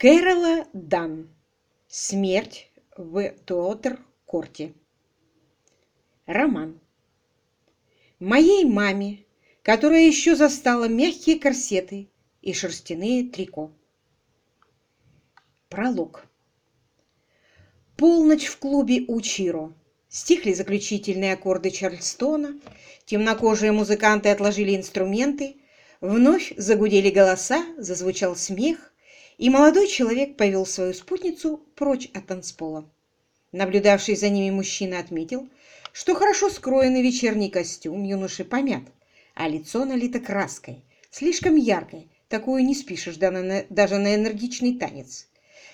Кэрола Дан. Смерть в Туотер-Корте. Роман. Моей маме, которая еще застала мягкие корсеты и шерстяные трико. Пролог. Полночь в клубе Учиро. Стихли заключительные аккорды Чарльстона, темнокожие музыканты отложили инструменты, вновь загудели голоса, зазвучал смех, и молодой человек повел свою спутницу прочь от танцпола. Наблюдавший за ними мужчина отметил, что хорошо скроенный вечерний костюм юноши помят, а лицо налито краской, слишком яркой, такую не спишешь даже на энергичный танец.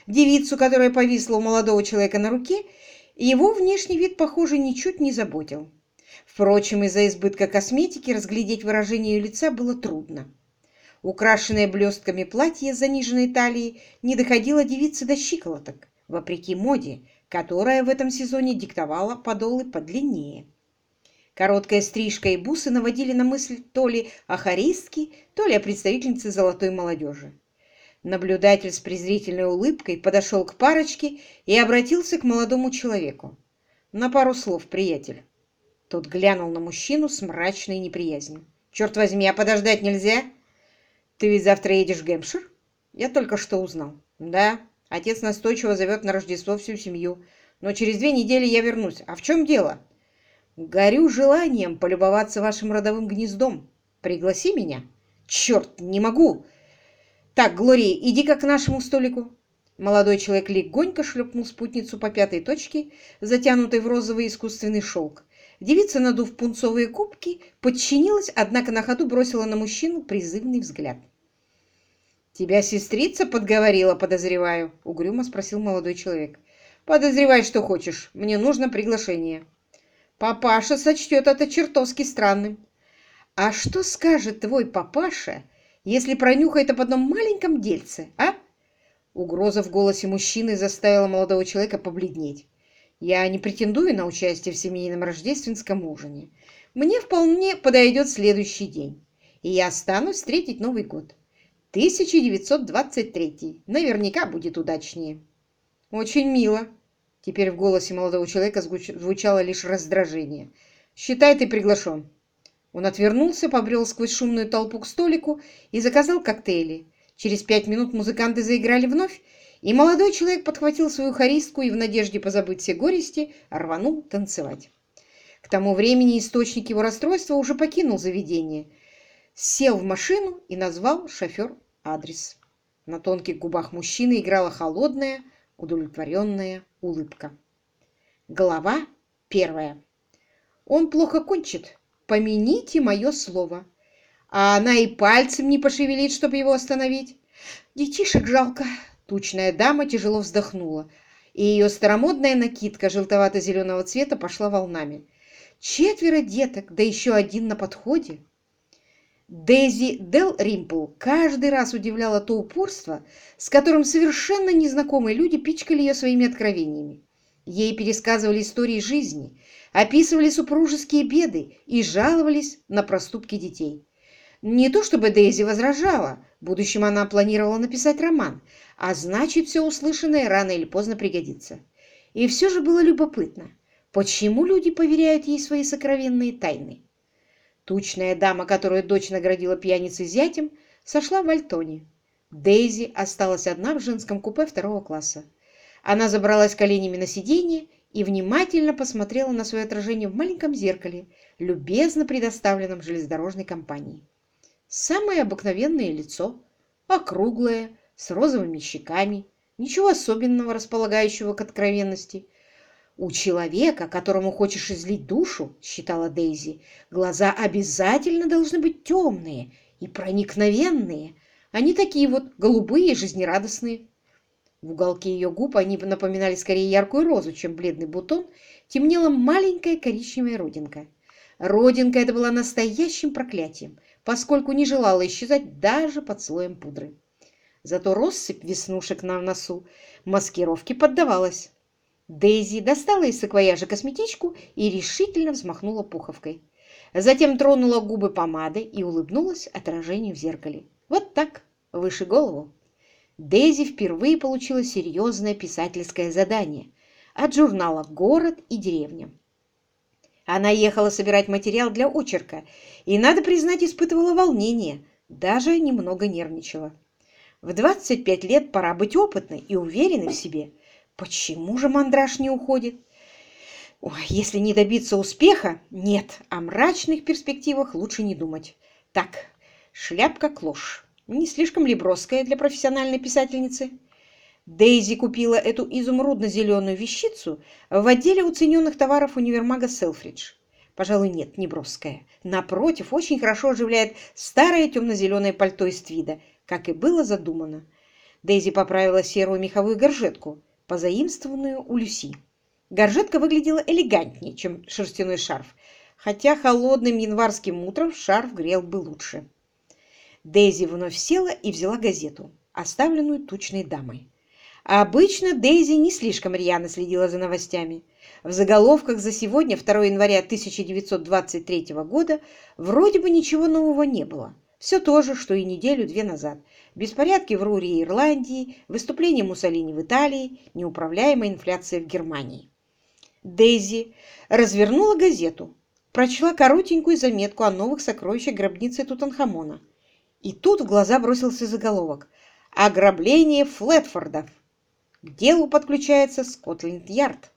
Девицу, которая повисла у молодого человека на руке, его внешний вид, похоже, ничуть не заботил. Впрочем, из-за избытка косметики разглядеть выражение ее лица было трудно. Украшенное блестками платье с заниженной талией не доходило девице до щиколоток, вопреки моде, которая в этом сезоне диктовала подолы подлиннее. Короткая стрижка и бусы наводили на мысль то ли о харистке, то ли о представительнице золотой молодежи. Наблюдатель с презрительной улыбкой подошел к парочке и обратился к молодому человеку. «На пару слов, приятель». Тот глянул на мужчину с мрачной неприязнью. «Черт возьми, а подождать нельзя?» Ты ведь завтра едешь в Гэмпшир? Я только что узнал. Да, отец настойчиво зовет на Рождество всю семью. Но через две недели я вернусь. А в чем дело? Горю желанием полюбоваться вашим родовым гнездом. Пригласи меня. Черт, не могу. Так, Глория, иди-ка к нашему столику. Молодой человек легонько шлепнул спутницу по пятой точке, затянутой в розовый искусственный шелк. Девица, надув пунцовые кубки, подчинилась, однако на ходу бросила на мужчину призывный взгляд. «Тебя сестрица подговорила, подозреваю?» — угрюмо спросил молодой человек. «Подозревай, что хочешь. Мне нужно приглашение». «Папаша сочтет это чертовски странным». «А что скажет твой папаша, если пронюхает об одном маленьком дельце, а?» Угроза в голосе мужчины заставила молодого человека побледнеть. Я не претендую на участие в семейном рождественском ужине. Мне вполне подойдет следующий день, и я останусь встретить Новый год. 1923. Наверняка будет удачнее. Очень мило. Теперь в голосе молодого человека звучало лишь раздражение. Считай, ты приглашен. Он отвернулся, побрел сквозь шумную толпу к столику и заказал коктейли. Через пять минут музыканты заиграли вновь, и молодой человек подхватил свою харистку и в надежде позабыть все горести рванул танцевать. К тому времени источник его расстройства уже покинул заведение, сел в машину и назвал шофер адрес. На тонких губах мужчины играла холодная, удовлетворенная улыбка. Глава первая. Он плохо кончит. Помяните мое слово. А она и пальцем не пошевелит, чтобы его остановить. Детишек жалко. Тучная дама тяжело вздохнула, и ее старомодная накидка желтовато-зеленого цвета пошла волнами. Четверо деток, да еще один на подходе. Дейзи Дел Римпл каждый раз удивляла то упорство, с которым совершенно незнакомые люди пичкали ее своими откровениями. Ей пересказывали истории жизни, описывали супружеские беды и жаловались на проступки детей. Не то чтобы Дейзи возражала, в будущем она планировала написать роман, а значит, все услышанное рано или поздно пригодится. И все же было любопытно, почему люди поверяют ей свои сокровенные тайны. Тучная дама, которую дочь наградила пьяницей зятем, сошла в Альтоне. Дейзи осталась одна в женском купе второго класса. Она забралась коленями на сиденье и внимательно посмотрела на свое отражение в маленьком зеркале, любезно предоставленном железнодорожной компанией. Самое обыкновенное лицо, округлое, с розовыми щеками, ничего особенного, располагающего к откровенности. У человека, которому хочешь излить душу, считала Дейзи, глаза обязательно должны быть темные и проникновенные, а не такие вот голубые и жизнерадостные. В уголке ее губ они напоминали скорее яркую розу, чем бледный бутон, темнела маленькая коричневая родинка. Родинка эта была настоящим проклятием, поскольку не желала исчезать даже под слоем пудры. Зато россыпь веснушек на носу маскировке поддавалась. Дейзи достала из саквояжа косметичку и решительно взмахнула пуховкой. Затем тронула губы помадой и улыбнулась отражению в зеркале. Вот так, выше голову. Дейзи впервые получила серьезное писательское задание от журнала «Город и деревня». Она ехала собирать материал для очерка и, надо признать, испытывала волнение, даже немного нервничала. В 25 лет пора быть опытной и уверенной в себе. Почему же мандраж не уходит? Ой, если не добиться успеха, нет, о мрачных перспективах лучше не думать. Так, шляпка-клош. Не слишком ли броская для профессиональной писательницы? Дейзи купила эту изумрудно-зеленую вещицу в отделе уцененных товаров универмага Селфридж. Пожалуй, нет, не броская. Напротив, очень хорошо оживляет старое темно-зеленое пальто из твида, как и было задумано. Дейзи поправила серую меховую горжетку, позаимствованную у Люси. Горжетка выглядела элегантнее, чем шерстяной шарф, хотя холодным январским утром шарф грел бы лучше. Дейзи вновь села и взяла газету, оставленную тучной дамой. Обычно Дейзи не слишком рьяно следила за новостями. В заголовках за сегодня, 2 января 1923 года, вроде бы ничего нового не было. Все то же, что и неделю-две назад. Беспорядки в Руре и Ирландии, выступление Муссолини в Италии, неуправляемая инфляция в Германии. Дейзи развернула газету, прочла коротенькую заметку о новых сокровищах гробницы Тутанхамона. И тут в глаза бросился заголовок «Ограбление Флетфордов». К делу подключается Скотленд-Ярд.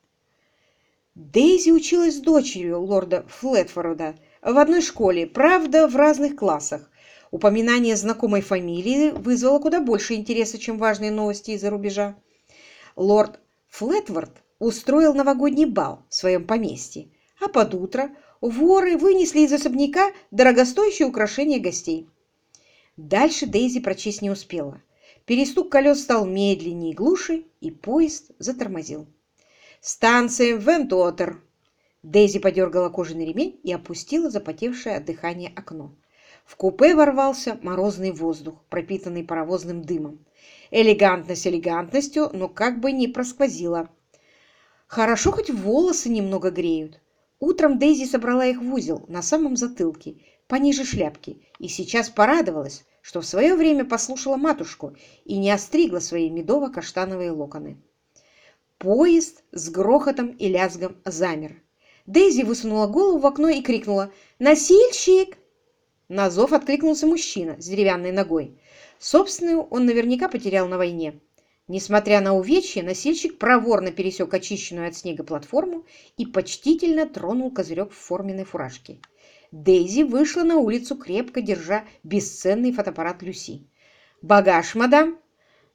Дейзи училась с дочерью лорда Флетфорда в одной школе, правда, в разных классах. Упоминание знакомой фамилии вызвало куда больше интереса, чем важные новости из-за рубежа. Лорд Флетфорд устроил новогодний бал в своем поместье, а под утро воры вынесли из особняка дорогостоящие украшения гостей. Дальше Дейзи прочесть не успела. Перестук колес стал медленнее и глуше, и поезд затормозил. «Станция Вентуотер!» Дейзи подергала кожаный ремень и опустила запотевшее от дыхания окно. В купе ворвался морозный воздух, пропитанный паровозным дымом. Элегантность элегантностью, но как бы не просквозила. Хорошо, хоть волосы немного греют. Утром Дейзи собрала их в узел на самом затылке, пониже шляпки, и сейчас порадовалась, что в свое время послушала матушку и не остригла свои медово-каштановые локоны. Поезд с грохотом и лязгом замер. Дейзи высунула голову в окно и крикнула «Носильщик!». На зов откликнулся мужчина с деревянной ногой. Собственную он наверняка потерял на войне. Несмотря на увечье, носильщик проворно пересек очищенную от снега платформу и почтительно тронул козырек в форменной фуражке. Дейзи вышла на улицу, крепко держа бесценный фотоаппарат Люси. «Багаж, мадам?»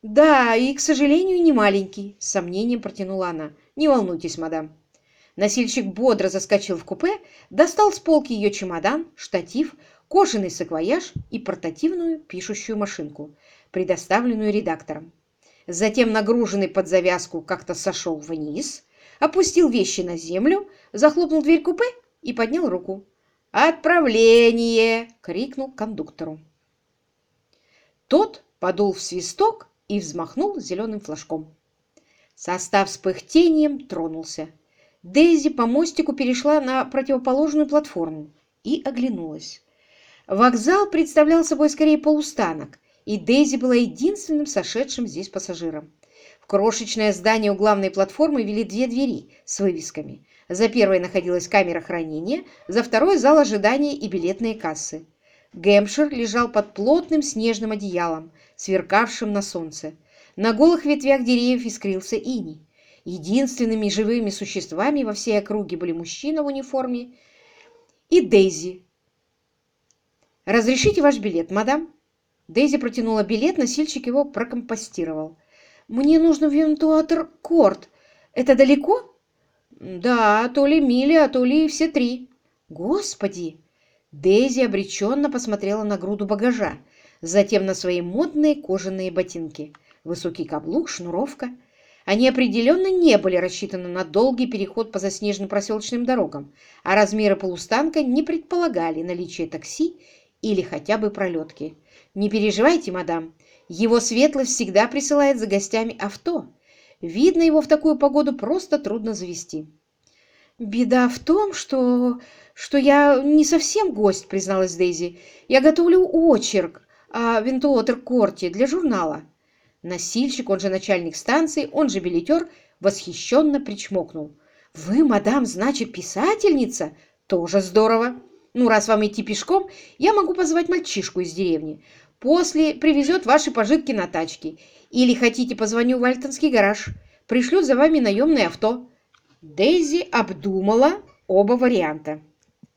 «Да, и, к сожалению, не маленький», — с сомнением протянула она. «Не волнуйтесь, мадам». Носильщик бодро заскочил в купе, достал с полки ее чемодан, штатив, кожаный саквояж и портативную пишущую машинку, предоставленную редактором. Затем, нагруженный под завязку, как-то сошел вниз, опустил вещи на землю, захлопнул дверь купе и поднял руку. «Отправление!» — крикнул кондуктору. Тот подул в свисток и взмахнул зеленым флажком. Состав с пыхтением тронулся. Дейзи по мостику перешла на противоположную платформу и оглянулась. Вокзал представлял собой скорее полустанок, и Дейзи была единственным сошедшим здесь пассажиром. В крошечное здание у главной платформы вели две двери с вывесками. За первой находилась камера хранения, за второй – зал ожидания и билетные кассы. Гэмпшир лежал под плотным снежным одеялом, сверкавшим на солнце. На голых ветвях деревьев искрился иней. Единственными живыми существами во всей округе были мужчина в униформе и Дейзи. «Разрешите ваш билет, мадам?» Дейзи протянула билет, носильщик его прокомпостировал. «Мне нужно в Вентуатер-Корт. Это далеко?» «Да, то ли миля, а то ли все три». «Господи!» Дейзи обреченно посмотрела на груду багажа, затем на свои модные кожаные ботинки. Высокий каблук, шнуровка. Они определенно не были рассчитаны на долгий переход по заснеженным проселочным дорогам, а размеры полустанка не предполагали наличие такси или хотя бы пролетки. «Не переживайте, мадам, его светлость всегда присылает за гостями авто. Видно, его в такую погоду просто трудно завести». «Беда в том, что... что я не совсем гость», — призналась Дейзи. «Я готовлю очерк о Вентуотер-Корте для журнала». Носильщик, он же начальник станции, он же билетер, восхищенно причмокнул. «Вы, мадам, значит, писательница? Тоже здорово. Ну, раз вам идти пешком, я могу позвать мальчишку из деревни. После привезет ваши пожитки на тачке. Или хотите, позвоню в Альтонский гараж. Пришлют за вами наемное авто». Дейзи обдумала оба варианта.